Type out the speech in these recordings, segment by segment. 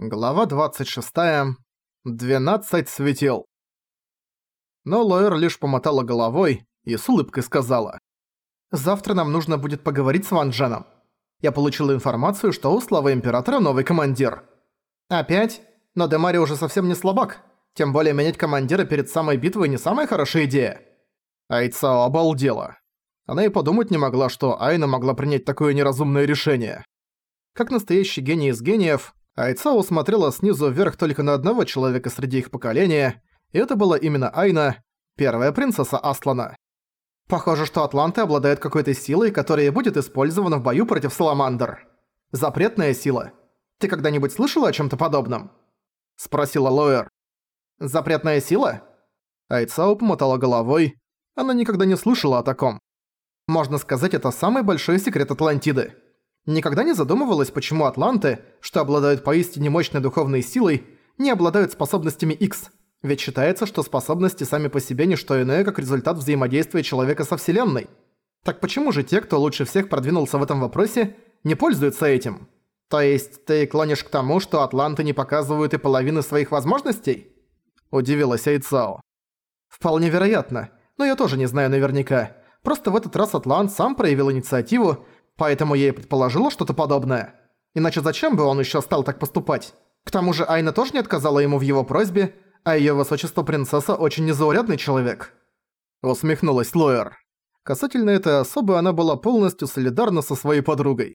Глава 26. 12 светил. Но Лоэр лишь помотала головой и с улыбкой сказала. «Завтра нам нужно будет поговорить с Ван Дженом. Я получила информацию, что у Славы Императора новый командир». «Опять? Но Демари уже совсем не слабак. Тем более менять командира перед самой битвой не самая хорошая идея». Айцао обалдела. Она и подумать не могла, что Айна могла принять такое неразумное решение. Как настоящий гений из гениев, Айцао смотрела снизу вверх только на одного человека среди их поколения, и это была именно Айна, первая принцесса Аслана. Похоже, что Атланты обладают какой-то силой, которая будет использована в бою против Саламандр. Запретная сила. Ты когда-нибудь слышала о чем то подобном? Спросила Лоэр. Запретная сила? Айцао помотала головой. Она никогда не слышала о таком. Можно сказать, это самый большой секрет Атлантиды. Никогда не задумывалась, почему атланты, что обладают поистине мощной духовной силой, не обладают способностями X. Ведь считается, что способности сами по себе не что иное, как результат взаимодействия человека со Вселенной. Так почему же те, кто лучше всех продвинулся в этом вопросе, не пользуются этим? То есть ты клонишь к тому, что атланты не показывают и половины своих возможностей? Удивилась Айцао. Вполне вероятно, но я тоже не знаю наверняка. Просто в этот раз Атлант сам проявил инициативу Поэтому я и предположила что-то подобное. Иначе зачем бы он ещё стал так поступать? К тому же Айна тоже не отказала ему в его просьбе, а её высочество принцесса очень незаурядный человек. Усмехнулась Лоэр. Касательно этой особы она была полностью солидарна со своей подругой.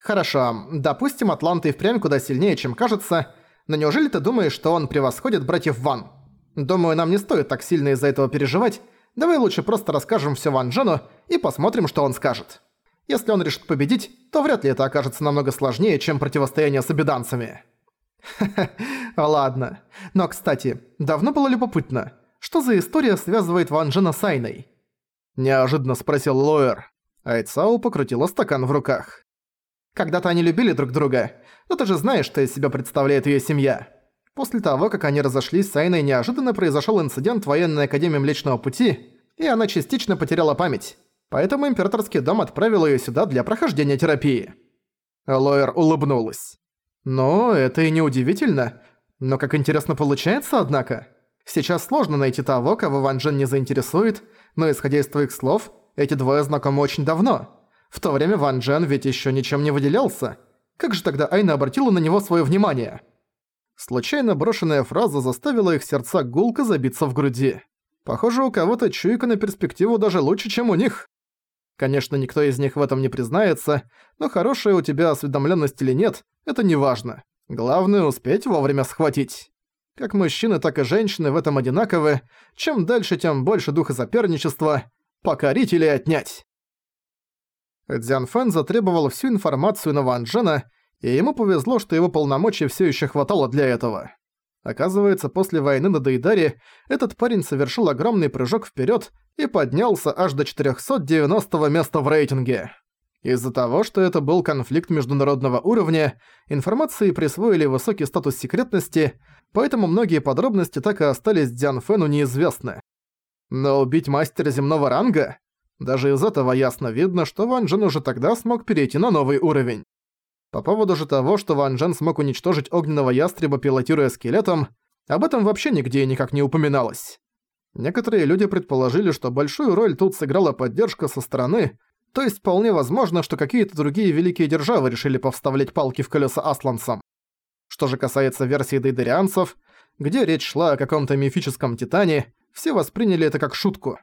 «Хорошо, допустим, Атланта и впрямь куда сильнее, чем кажется, но неужели ты думаешь, что он превосходит братьев Ван? Думаю, нам не стоит так сильно из-за этого переживать, давай лучше просто расскажем всё Ван Джену и посмотрим, что он скажет». Если он решит победить, то вряд ли это окажется намного сложнее, чем противостояние с обиданцами. ладно. Но, кстати, давно было любопытно, что за история связывает Ван Джена с Айной? Неожиданно спросил Лоэр. Айцао покрутила стакан в руках. Когда-то они любили друг друга, но ты же знаешь, что из себя представляет её семья. После того, как они разошлись с Айной, неожиданно произошёл инцидент в военной академии Млечного Пути, и она частично потеряла память поэтому императорский дом отправил её сюда для прохождения терапии». Лоэр улыбнулась. «Ну, это и не удивительно. Но как интересно получается, однако. Сейчас сложно найти того, кого Ван Джен не заинтересует, но исходя из твоих слов, эти двое знакомы очень давно. В то время Ван Джен ведь ещё ничем не выделялся. Как же тогда Айна обратила на него своё внимание?» Случайно брошенная фраза заставила их сердца гулко забиться в груди. Похоже, у кого-то чуйка на перспективу даже лучше, чем у них. Конечно, никто из них в этом не признается, но хорошая у тебя осведомленность или нет, это не важно. Главное успеть вовремя схватить. Как мужчины, так и женщины в этом одинаковы. Чем дальше, тем больше духа соперничества. Покорить или отнять. Дзян Фэн затребовал всю информацию на Ван Джена, и ему повезло, что его полномочий все еще хватало для этого. Оказывается, после войны на Дейдаре этот парень совершил огромный прыжок вперед и поднялся аж до 490 места в рейтинге. Из-за того, что это был конфликт международного уровня, информации присвоили высокий статус секретности, поэтому многие подробности так и остались Дзян Фэну неизвестны. Но убить мастера земного ранга? Даже из этого ясно видно, что Ван Джен уже тогда смог перейти на новый уровень. По поводу же того, что Ван Джен смог уничтожить огненного ястреба, пилотируя скелетом, об этом вообще нигде и никак не упоминалось. Некоторые люди предположили, что большую роль тут сыграла поддержка со стороны, то есть вполне возможно, что какие-то другие великие державы решили повставлять палки в колеса асланцам. Что же касается версии дейдерианцев, где речь шла о каком-то мифическом титане, все восприняли это как шутку.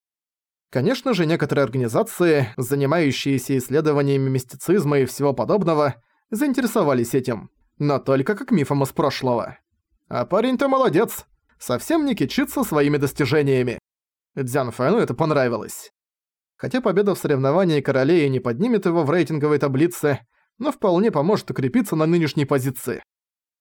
Конечно же, некоторые организации, занимающиеся исследованиями мистицизма и всего подобного, заинтересовались этим, но только как мифом из прошлого. А парень-то молодец, совсем не кичится своими достижениями. Дзян Фэну это понравилось. Хотя победа в соревновании королей не поднимет его в рейтинговой таблице, но вполне поможет укрепиться на нынешней позиции.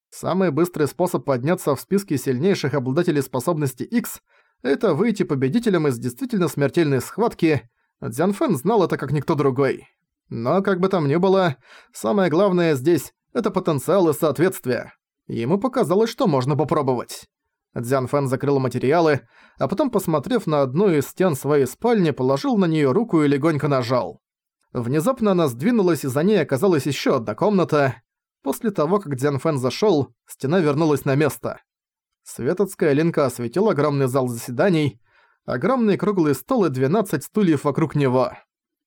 Самый быстрый способ подняться в списке сильнейших обладателей способности X – это выйти победителем из действительно смертельной схватки. Дзян Фэн знал это как никто другой. Но как бы там ни было, самое главное здесь – это потенциал и соответствие. Ему показалось, что можно попробовать. Дзян Фэн закрыл материалы, а потом, посмотрев на одну из стен своей спальни, положил на нее руку и легонько нажал. Внезапно она сдвинулась, и за ней оказалась еще одна комната. После того, как Дзян Фэн зашёл, стена вернулась на место. Светотская линка осветила огромный зал заседаний, огромный круглый стол и 12 стульев вокруг него.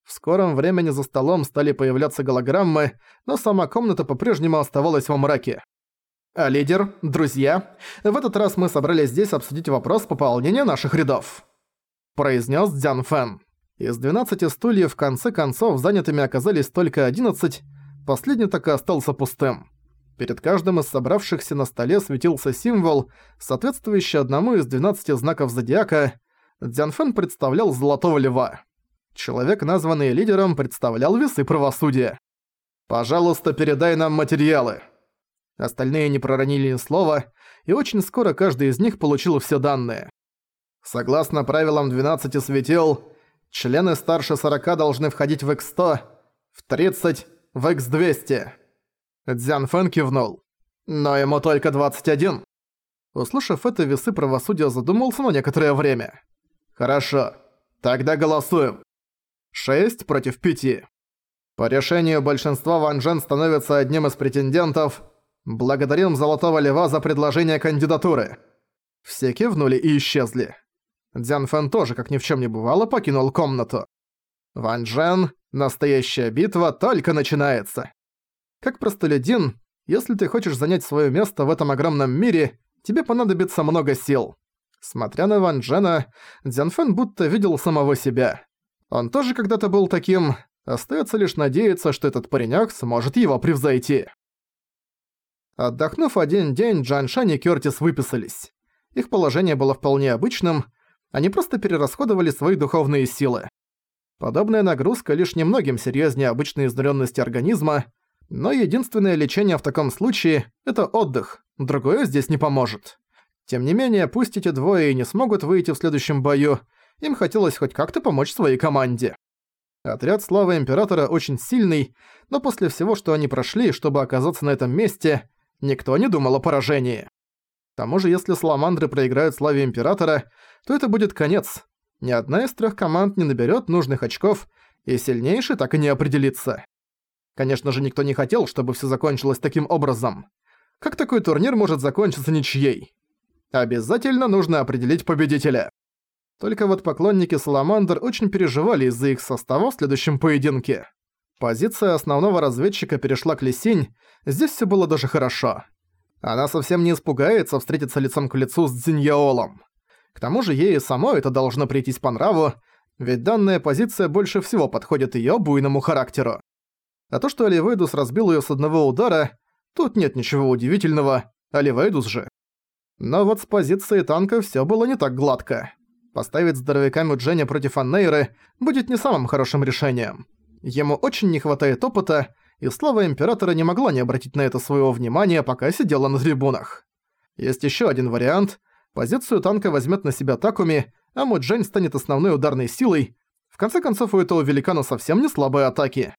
В скором времени за столом стали появляться голограммы, но сама комната по-прежнему оставалась во мраке. А лидер, друзья, в этот раз мы собрались здесь обсудить вопрос пополнения наших рядов. Произнес Дзян Фэн. Из 12 стульев в конце концов занятыми оказались только 11, последний так и остался пустым. Перед каждым из собравшихся на столе светился символ, соответствующий одному из 12 знаков зодиака. Дзянфэн представлял Золотого Льва. Человек, названный лидером, представлял весы правосудия. «Пожалуйста, передай нам материалы». Остальные не проронили ни слова, и очень скоро каждый из них получил все данные. Согласно правилам 12 светил, члены старше 40 должны входить в X100, в 30 – в X200. Дзян Фэн кивнул. Но ему только 21. Услышав это, весы правосудия задумался на некоторое время. Хорошо, тогда голосуем. 6 против 5. По решению большинства Ван Джен становится одним из претендентов. Благодарим Золотого Льва за предложение кандидатуры. Все кивнули и исчезли. Дзян Фэн тоже, как ни в чем не бывало, покинул комнату. Ван Джен, настоящая битва только начинается. Как простолюдин, если ты хочешь занять свое место в этом огромном мире, тебе понадобится много сил. Смотря на Ван Джена, Дзян Фэн будто видел самого себя. Он тоже когда-то был таким, остается лишь надеяться, что этот паренек сможет его превзойти. Отдохнув один день, Джан Шань и Кёртис выписались. Их положение было вполне обычным, они просто перерасходовали свои духовные силы. Подобная нагрузка лишь немногим серьезнее обычной изнуренности организма, но единственное лечение в таком случае – это отдых, другое здесь не поможет. Тем не менее, пусть эти двое и не смогут выйти в следующем бою, им хотелось хоть как-то помочь своей команде. Отряд Славы Императора очень сильный, но после всего, что они прошли, чтобы оказаться на этом месте, никто не думал о поражении. К тому же, если Саламандры проиграют Славе Императора, то это будет конец. Ни одна из трех команд не наберет нужных очков, и сильнейший так и не определится. Конечно же, никто не хотел, чтобы все закончилось таким образом. Как такой турнир может закончиться ничьей? Обязательно нужно определить победителя. Только вот поклонники Саламандр очень переживали из-за их состава в следующем поединке. Позиция основного разведчика перешла к Лисинь, здесь все было даже хорошо. Она совсем не испугается встретиться лицом к лицу с Цзиньяолом. К тому же ей и самой это должно прийтись по нраву, ведь данная позиция больше всего подходит её буйному характеру. А то, что Оливейдус разбил её с одного удара, тут нет ничего удивительного, Оливейдус же. Но вот с позиции танка всё было не так гладко. Поставить здоровяка Мудженя против Аннейры будет не самым хорошим решением. Ему очень не хватает опыта, и слава Императора не могла не обратить на это своего внимания, пока сидела на трибунах. Есть ещё один вариант – Позицию танка возьмет на себя Такуми, а Муджень станет основной ударной силой. В конце концов, у этого великана совсем не слабые атаки.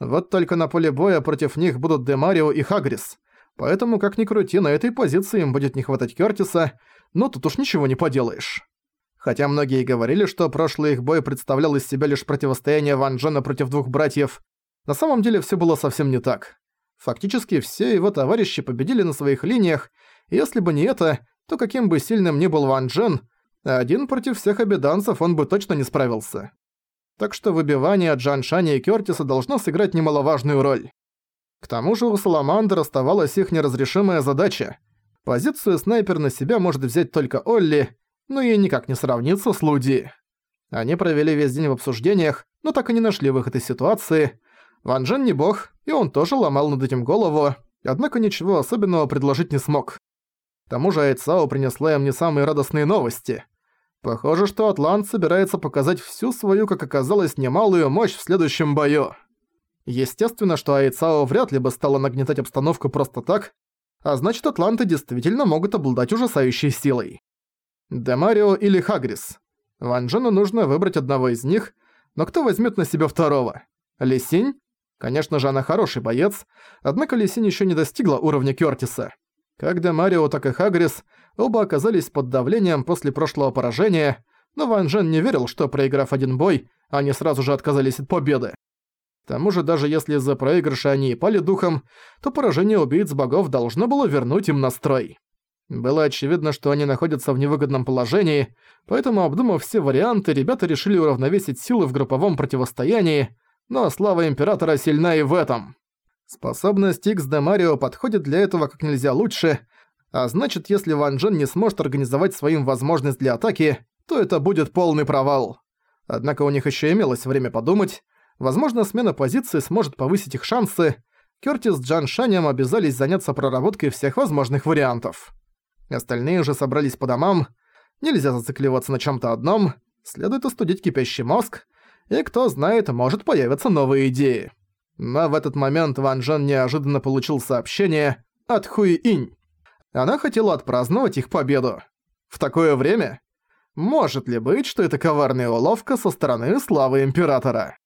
Вот только на поле боя против них будут Демарио и Хагрис. Поэтому, как ни крути, на этой позиции им будет не хватать Кёртиса, но тут уж ничего не поделаешь. Хотя многие говорили, что прошлый их бой представлял из себя лишь противостояние Ван Джена против двух братьев, на самом деле все было совсем не так. Фактически все его товарищи победили на своих линиях, и если бы не это, то каким бы сильным ни был Ван Джен, один против всех обеданцев он бы точно не справился. Так что выбивание Джан Шани и Кёртиса должно сыграть немаловажную роль. К тому же у Саламандр оставалась их неразрешимая задача. Позицию снайпер на себя может взять только Олли, но ей никак не сравнится с Луди. Они провели весь день в обсуждениях, но так и не нашли выход из ситуации. Ван Джен не бог, и он тоже ломал над этим голову, однако ничего особенного предложить не смог. К тому же Айцао принесла им не самые радостные новости. Похоже, что Атлант собирается показать всю свою, как оказалось, немалую мощь в следующем бою. Естественно, что Айцао вряд ли бы стала нагнетать обстановку просто так, а значит, Атланты действительно могут обладать ужасающей силой. Демарио или Хагрис. Ван Джену нужно выбрать одного из них, но кто возьмет на себя второго? Лисинь? Конечно же, она хороший боец, однако Лисинь еще не достигла уровня Кёртиса. Как Демарио, так и Хагрис оба оказались под давлением после прошлого поражения, но Ван Джен не верил, что, проиграв один бой, они сразу же отказались от победы. К тому же даже если из-за проигрыша они и пали духом, то поражение убийц богов должно было вернуть им настрой. Было очевидно, что они находятся в невыгодном положении, поэтому, обдумав все варианты, ребята решили уравновесить силы в групповом противостоянии, но слава Императора сильна и в этом. Способность X де Марио подходит для этого как нельзя лучше, а значит, если Ван Джен не сможет организовать своим возможность для атаки, то это будет полный провал. Однако у них еще имелось время подумать, возможно, смена позиции сможет повысить их шансы, Кёртис с Джан Шанем обязались заняться проработкой всех возможных вариантов. Остальные же собрались по домам. Нельзя зацикливаться на чем-то одном. Следует остудить кипящий мозг. И кто знает, может появиться новые идеи. Но в этот момент Ван Джен неожиданно получил сообщение от Хуи Инь. Она хотела отпраздновать их победу. В такое время? Может ли быть, что это коварная уловка со стороны славы Императора?